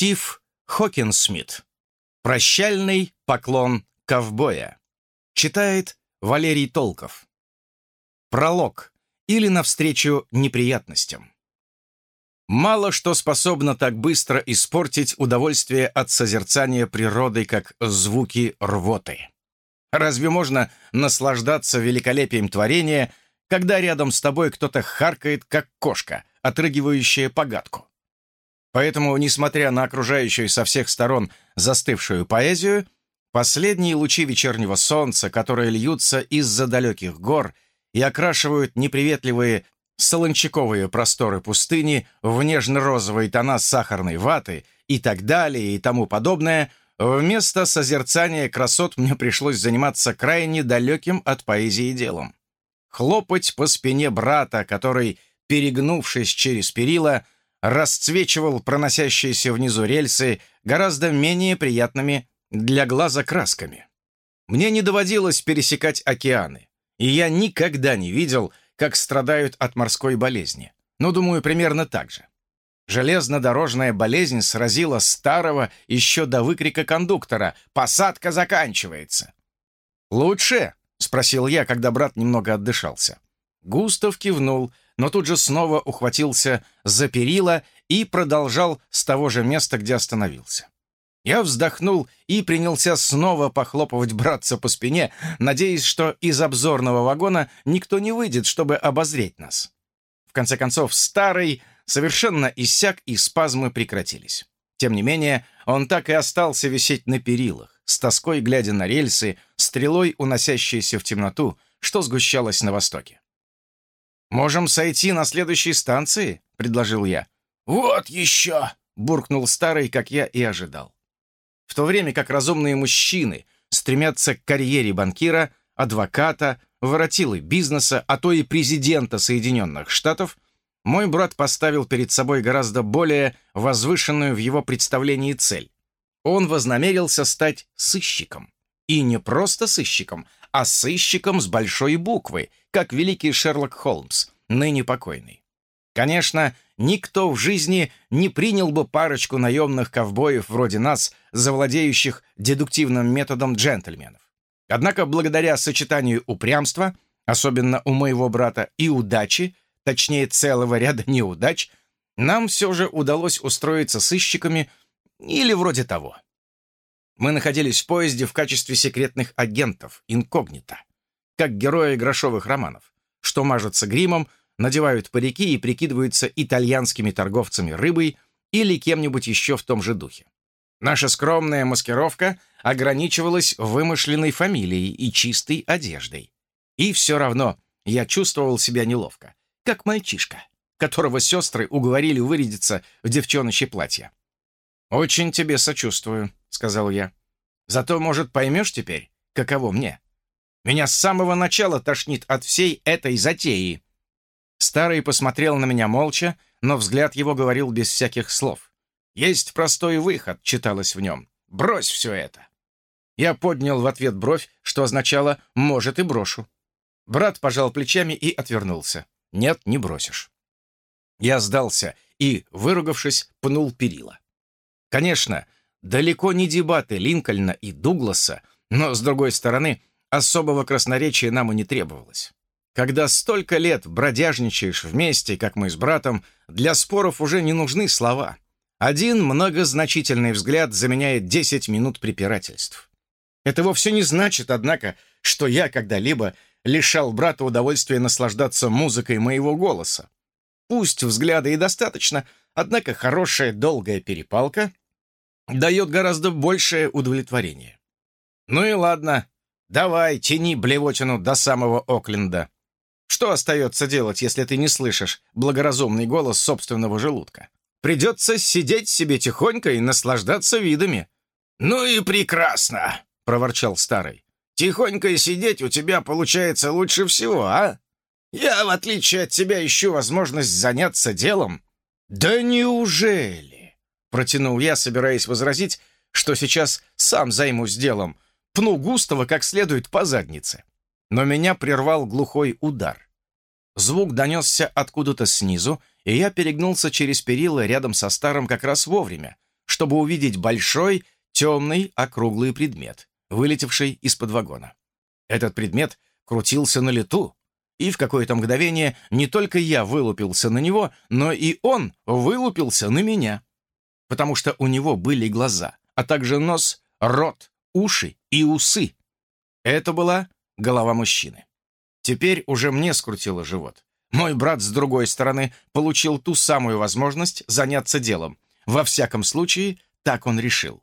Стив Хокинсмит. Прощальный поклон ковбоя. Читает Валерий Толков. Пролог или навстречу неприятностям. Мало что способно так быстро испортить удовольствие от созерцания природы, как звуки рвоты. Разве можно наслаждаться великолепием творения, когда рядом с тобой кто-то харкает, как кошка, отрыгивающая погадку? Поэтому, несмотря на окружающую со всех сторон застывшую поэзию, последние лучи вечернего солнца, которые льются из-за далеких гор и окрашивают неприветливые солончаковые просторы пустыни в нежно-розовые тона сахарной ваты и так далее и тому подобное, вместо созерцания красот мне пришлось заниматься крайне далеким от поэзии делом. Хлопать по спине брата, который, перегнувшись через перила, расцвечивал проносящиеся внизу рельсы гораздо менее приятными для глаза красками. Мне не доводилось пересекать океаны, и я никогда не видел, как страдают от морской болезни. Но, думаю, примерно так же. Железнодорожная болезнь сразила старого еще до выкрика кондуктора «Посадка заканчивается!» «Лучше?» — спросил я, когда брат немного отдышался. Густав кивнул, но тут же снова ухватился за перила и продолжал с того же места, где остановился. Я вздохнул и принялся снова похлопывать братца по спине, надеясь, что из обзорного вагона никто не выйдет, чтобы обозреть нас. В конце концов, старый совершенно иссяк, и спазмы прекратились. Тем не менее, он так и остался висеть на перилах, с тоской глядя на рельсы, стрелой уносящиеся в темноту, что сгущалось на востоке. «Можем сойти на следующей станции?» — предложил я. «Вот еще!» — буркнул старый, как я и ожидал. В то время как разумные мужчины стремятся к карьере банкира, адвоката, воротилы бизнеса, а то и президента Соединенных Штатов, мой брат поставил перед собой гораздо более возвышенную в его представлении цель. Он вознамерился стать сыщиком. И не просто сыщиком, а сыщиком с большой буквы, как великий Шерлок Холмс, ныне покойный. Конечно, никто в жизни не принял бы парочку наемных ковбоев вроде нас, завладеющих дедуктивным методом джентльменов. Однако благодаря сочетанию упрямства, особенно у моего брата, и удачи, точнее целого ряда неудач, нам все же удалось устроиться сыщиками или вроде того. Мы находились в поезде в качестве секретных агентов, инкогнито как герои грошовых романов, что мажутся гримом, надевают парики и прикидываются итальянскими торговцами рыбой или кем-нибудь еще в том же духе. Наша скромная маскировка ограничивалась вымышленной фамилией и чистой одеждой. И все равно я чувствовал себя неловко, как мальчишка, которого сестры уговорили вырядиться в девчоночье платье. «Очень тебе сочувствую», — сказал я. «Зато, может, поймешь теперь, каково мне?» Меня с самого начала тошнит от всей этой затеи». Старый посмотрел на меня молча, но взгляд его говорил без всяких слов. «Есть простой выход», — читалось в нем. «Брось все это». Я поднял в ответ бровь, что означало «может и брошу». Брат пожал плечами и отвернулся. «Нет, не бросишь». Я сдался и, выругавшись, пнул перила. Конечно, далеко не дебаты Линкольна и Дугласа, но, с другой стороны, Особого красноречия нам и не требовалось. Когда столько лет бродяжничаешь вместе, как мы с братом, для споров уже не нужны слова. Один многозначительный взгляд заменяет 10 минут препирательств. Это вовсе не значит, однако, что я когда-либо лишал брата удовольствия наслаждаться музыкой моего голоса. Пусть взгляда и достаточно, однако хорошая долгая перепалка дает гораздо большее удовлетворение. Ну и ладно, Давай, тяни блевотину до самого Окленда. Что остается делать, если ты не слышишь благоразумный голос собственного желудка? Придется сидеть себе тихонько и наслаждаться видами. «Ну и прекрасно!» — проворчал старый. «Тихонько сидеть у тебя получается лучше всего, а? Я, в отличие от тебя, ищу возможность заняться делом». «Да неужели?» — протянул я, собираясь возразить, что сейчас сам займусь делом — пну Густава как следует по заднице. Но меня прервал глухой удар. Звук донесся откуда-то снизу, и я перегнулся через перила рядом со старым как раз вовремя, чтобы увидеть большой, темный, округлый предмет, вылетевший из-под вагона. Этот предмет крутился на лету, и в какое-то мгновение не только я вылупился на него, но и он вылупился на меня, потому что у него были глаза, а также нос, рот, уши и усы. Это была голова мужчины. Теперь уже мне скрутило живот. Мой брат, с другой стороны, получил ту самую возможность заняться делом. Во всяком случае, так он решил.